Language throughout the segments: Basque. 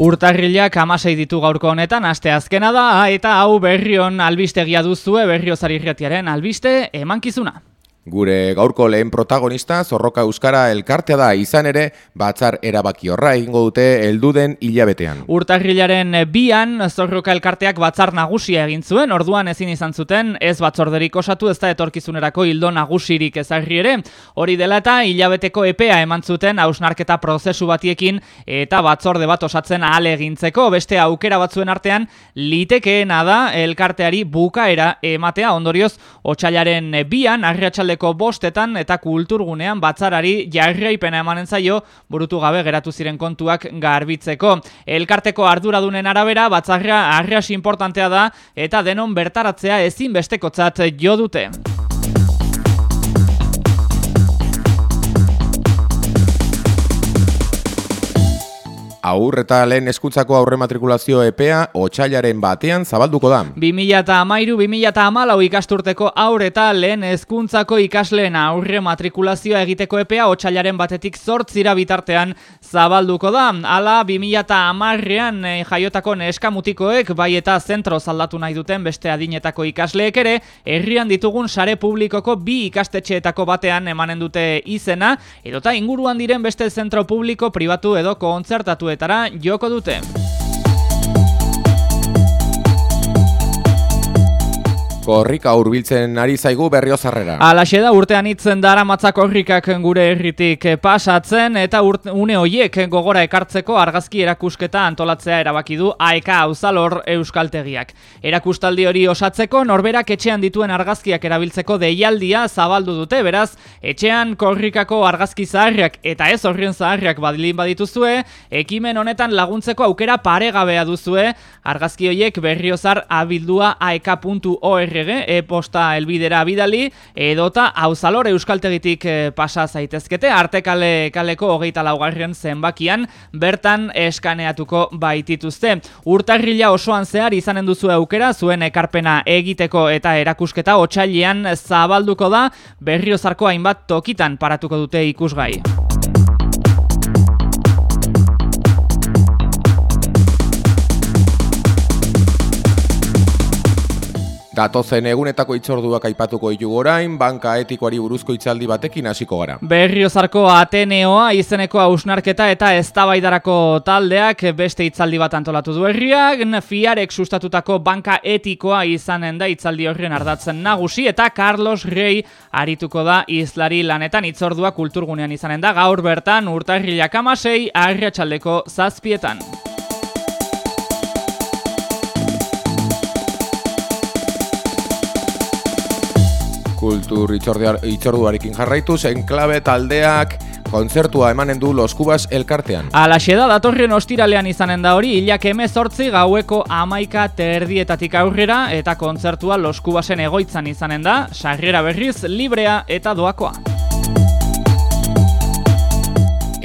Urtarrilak amasei ditu gaurko honetan, aste azkena da, eta hau berrion albistegia duzue berriozari albiste emankizuna. Gure gaurko lehen protagonista Zorroka Euskara elkartea da izan ere batzar erabaki horra egingo dute helduden hilabetean. Urtarrilaren bian Zorroka elkarteak batzar nagusia egin zuen, orduan ezin izan zuten ez batzorderik osatu ez da etorkizunerako hildo nagusirik ezarri ere. Hori dela eta hilabeteko epea eman zuten hausnarketa prozesu batiekin eta batzorde bat osatzen ahale egintzeko beste aukera batzuen artean litekeena da elkarteari bukaera ematea ondorioz otxailaren bian arriatxalde arratsaldeko bostetan eta kulturgunean batzarari jarraipena emanen zaio burutu gabe geratu ziren kontuak garbitzeko. Elkarteko arduradunen arabera batzarra arras importantea da eta denon bertaratzea ezin bestekotzat jo dute. Aur eta lehen eskuntzako aurre matrikulazio epea otxailaren batean zabalduko da. 2008-2008 ikasturteko aur eta lehen eskuntzako ikasleen aurre matrikulazioa egiteko epea otxailaren batetik zortzira bitartean zabalduko da. Ala 2008-an eh, jaiotako neskamutikoek bai eta zentro zaldatu nahi duten beste adinetako ikasleek ere, herrian ditugun sare publikoko bi ikastetxeetako batean emanen dute izena, edota inguruan diren beste zentro publiko pribatu edo kontzertatu interpretará Yoko Dute. Korrika hurbiltzen ari zaigu berriozarrera. Alaxe da urtean itzen dara matzak korrikak gure herritik pasatzen eta une hoiek gogora ekartzeko argazki erakusketa antolatzea erabaki du AEK Auzalor Euskaltegiak. Erakustaldi hori osatzeko norberak etxean dituen argazkiak erabiltzeko deialdia zabaldu dute, beraz, etxean korrikako argazki zaharriak eta ez horrien zaharriak badilin badituzue, ekimen honetan laguntzeko aukera paregabea duzue, argazki hoiek berriozar abildua aek.org e-posta elbidera bidali, edota hauzalor euskaltegitik e, pasa zaitezkete, arte kale, kaleko hogeita laugarren zenbakian, bertan eskaneatuko baitituzte. Urtarrila osoan zehar izanen duzu aukera, zuen ekarpena egiteko eta erakusketa otxailian zabalduko da, berriozarko hainbat tokitan paratuko dute ikusgai. Datozen egunetako itzorduak aipatuko ditu orain, banka etikoari buruzko itzaldi batekin hasiko gara. Berriozarko Ateneoa izeneko ausnarketa eta eztabaidarako taldeak beste itzaldi bat antolatu du herriak, fiarek sustatutako banka etikoa izanen da itzaldi horren ardatzen nagusi eta Carlos Rey arituko da izlari lanetan itzordua kulturgunean izanen da gaur bertan urtarrilak amasei arriatxaldeko zazpietan. Kultur itzorduarekin jarraitu, zen klabe taldeak kontzertua emanen du Los Cubas elkartean. Alaxe da, datorren ostiralean izanen da hori, hilak emezortzi gaueko amaika terdietatik aurrera eta kontzertua Los Cubasen egoitzan izanen da, sarrera berriz, librea eta doakoa.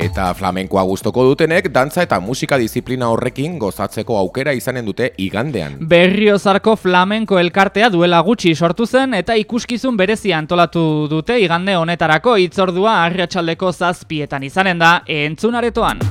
Eta flamenkoa gustoko dutenek dantza eta musika disiplina horrekin gozatzeko aukera izanen dute igandean. Berriozarko flamenko elkartea duela gutxi sortu zen eta ikuskizun berezi antolatu dute igande honetarako itzordua arriatxaldeko zazpietan izanen da entzunaretoan.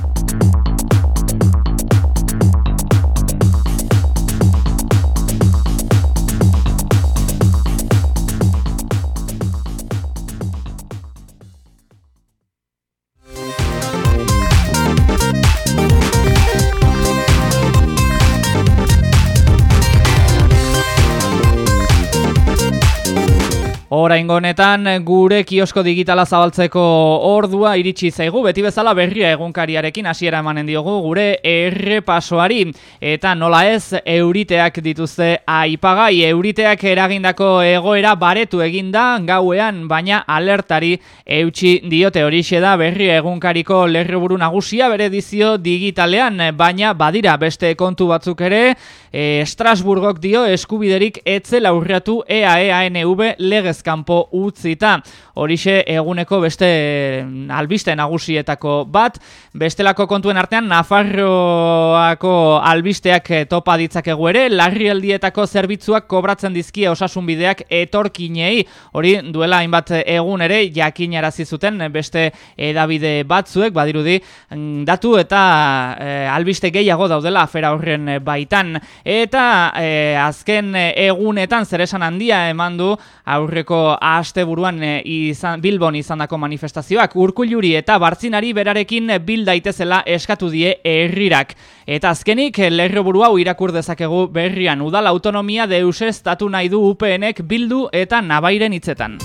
Oraingo honetan gure kiosko digitala zabaltzeko ordua iritsi zaigu. Beti bezala berria egunkariarekin hasiera emanen diogu gure errepasoari. Eta nola ez euriteak dituzte aipagai. Euriteak eragindako egoera baretu eginda gauean baina alertari eutsi diote. Horixe da berria egunkariko lerroburu nagusia bere edizio digitalean baina badira beste kontu batzuk ere. E, Strasburgok dio eskubiderik etzela urriatu EAEANV legezkan kanpo utzita. Horixe eguneko beste albiste nagusietako bat, bestelako kontuen artean Nafarroako albisteak topa ditzakegu ere, larrialdietako zerbitzuak kobratzen dizkie osasun bideak etorkinei, hori duela hainbat egun ere jakinarazi zuten beste edabide batzuek, badirudi mm, datu eta e, albiste gehiago daudela afera horren baitan. Eta e, azken egunetan zeresan handia eman du aurreko asteburuan e, izan, Bilbon izandako manifestazioak. Urkulluri eta Bartzinari berarekin bil daitezela eskatu die herrirak. Eta azkenik lerro buru hau irakur dezakegu berrian udal autonomia deusestatu nahi du UPNek bildu eta nabairen hitzetan.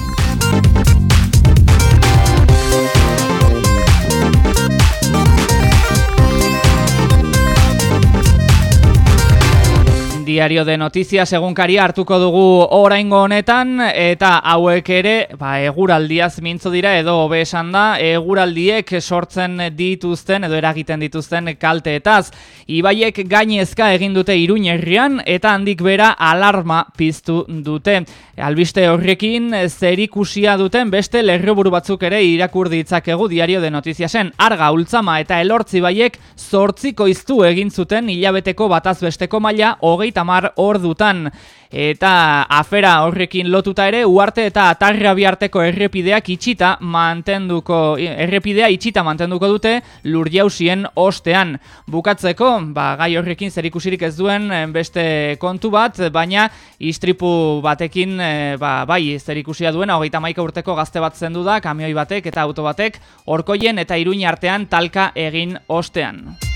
Diario de Noticias egunkari hartuko dugu oraingo honetan eta hauek ere ba, eguraldiaz mintzo dira edo hobe esan da eguraldiek sortzen dituzten edo eragiten dituzten kalteetaz. Ibaiek gainezka egin dute iruñerrian eta handik bera alarma piztu dute. Albiste horrekin zerikusia duten beste lerroburu batzuk ere irakur ditzakegu Diario de Noticiasen. Arga ultzama eta elortzi baiek zortziko iztu egin zuten hilabeteko bataz besteko maila hogeita tamar ordutan eta afera horrekin lotuta ere uarte eta atarra biarteko errepideak itxita mantenduko errepidea itxita mantenduko dute lur jausien ostean bukatzeko ba, gai horrekin zerikusirik ez duen eh, beste kontu bat baina istripu batekin e, ba, bai zerikusia duena hogeita maika urteko gazte bat zendu da kamioi batek eta auto batek orkoien eta iruin artean talka egin ostean.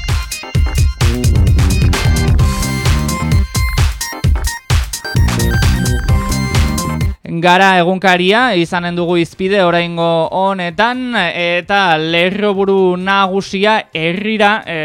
Gara egunkaria izanen dugu izpide oraingo honetan eta lerroburu nagusia herrira e,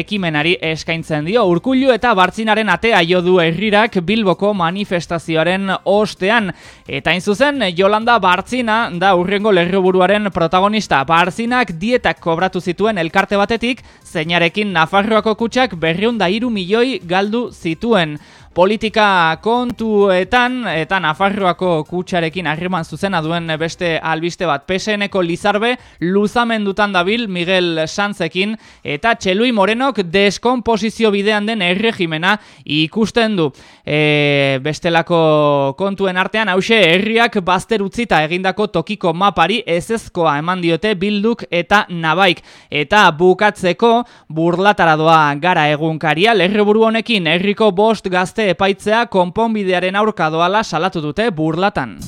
ekimenari eskaintzen dio. Urkullu eta Bartzinaren atea jo du herrirak Bilboko manifestazioaren ostean. Eta in zuzen Jolanda Bartzina da urrengo lerroburuaren protagonista. Bartzinak dietak kobratu zituen elkarte batetik, zeinarekin Nafarroako kutsak berriunda iru milioi galdu zituen politika kontuetan eta Nafarroako kutsarekin harreman zuzena duen beste albiste bat PSNeko Lizarbe luzamendutan dabil Miguel Santzekin eta Txelui Morenok deskomposizio bidean den erregimena ikusten du. E, bestelako kontuen artean hause herriak bazter utzita egindako tokiko mapari ezezkoa eman diote bilduk eta nabaik. Eta bukatzeko burlataradoa gara egunkaria lerreburu honekin herriko bost gazte epaitzea konponbidearen aurka doala salatu dute burlatan.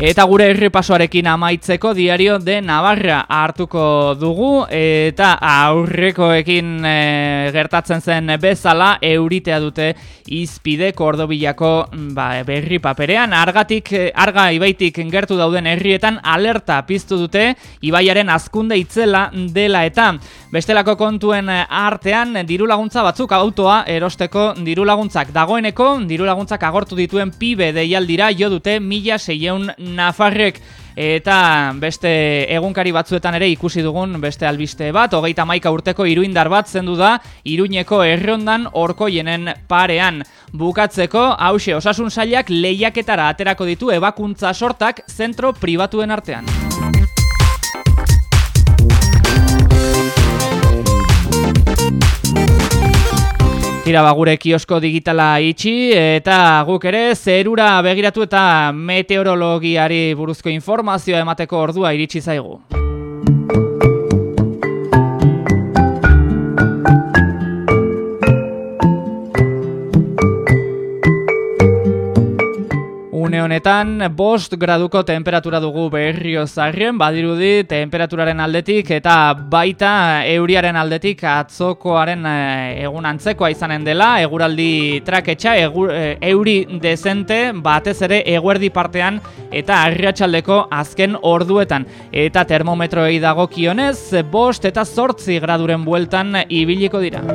Eta gure errepasoarekin amaitzeko diario de Navarra hartuko dugu eta aurrekoekin e, gertatzen zen bezala euritea dute izpide kordobilako ba, berri paperean. Argatik, arga ibaitik gertu dauden herrietan alerta piztu dute ibaiaren azkunde itzela dela eta bestelako kontuen artean diru laguntza batzuk autoa erosteko diru laguntzak dagoeneko diru laguntzak agortu dituen pibe deialdira jo dute mila seieun Nafarrek eta beste egunkari batzuetan ere ikusi dugun beste albiste bat, hogeita maika urteko iruindar bat zendu da, iruñeko errondan orkoienen parean. Bukatzeko, hause osasun sailak lehiaketara aterako ditu ebakuntza sortak zentro pribatuen artean. Tira ba, gure kiosko digitala itxi eta guk ere zerura begiratu eta meteorologiari buruzko informazioa emateko ordua iritsi zaigu. Honetan bost graduko temperatura dugu berrio zarrien, badirudi temperaturaren aldetik eta baita euriaren aldetik atzokoaren eh, egun antzekoa izanen dela, eguraldi traketxa, eh, euri dezente batez ere eguerdi partean eta arriatxaldeko azken orduetan. Eta termometroei dago kionez, bost eta zortzi graduren bueltan ibiliko dira.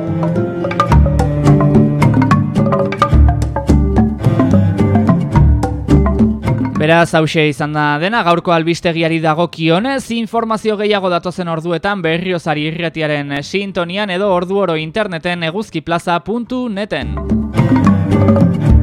Beraz, hause izan da dena, gaurko albistegiari dago kionez, informazio gehiago datozen orduetan berriozari irretiaren sintonian edo ordu oro interneten eguzkiplaza.neten.